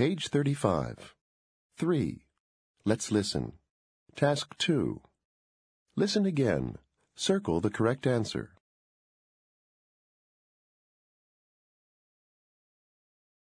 Page 35. 3. Let's listen. Task 2. Listen again. Circle the correct answer.